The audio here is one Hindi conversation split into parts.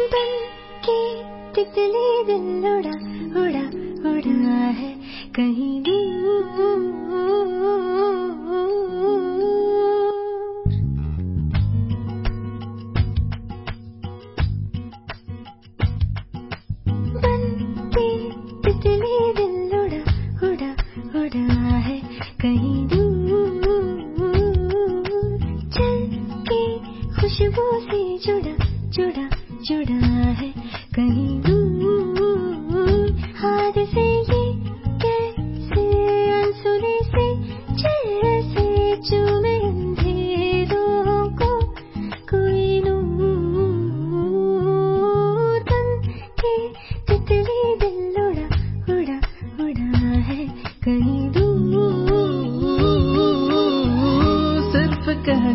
बन के तितली दिल उड़ा उड़ा उड़ा है कहीं दूर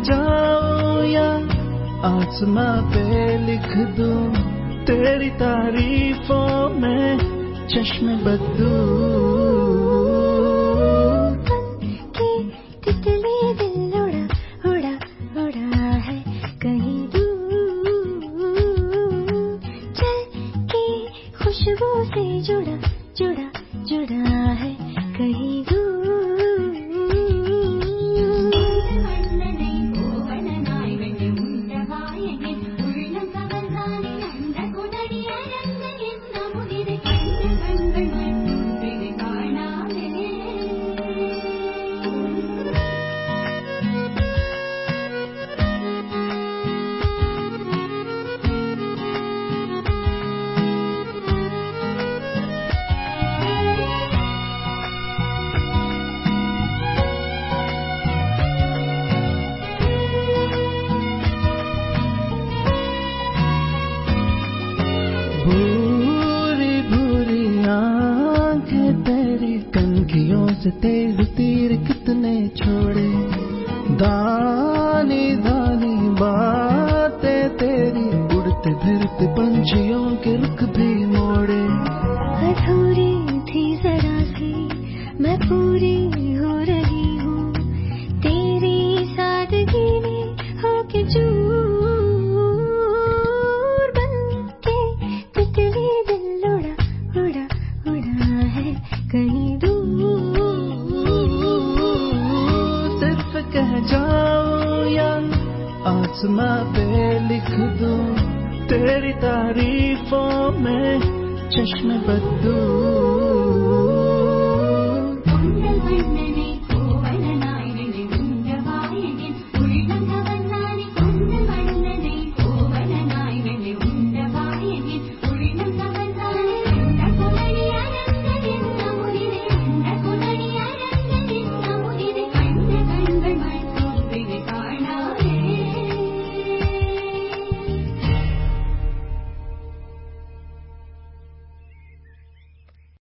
जाओ या आसमां पे लिख दूँ। तेरी तारीफों में चश्म बदू। जुड़ा जुड़ा से तेज तीर कितने छोड़े। दानी दानी बातें तेरी, उड़ते फिरते पंछियों के रुख भी मोड़े। अधूरी थी जरा सी, मैं पूरी हो रही हूँ। तेरी सादगी ने होके चूर है। कहीं दूर आसमां पे लिख दूँ तेरी तारीफों में चश्मे बदू।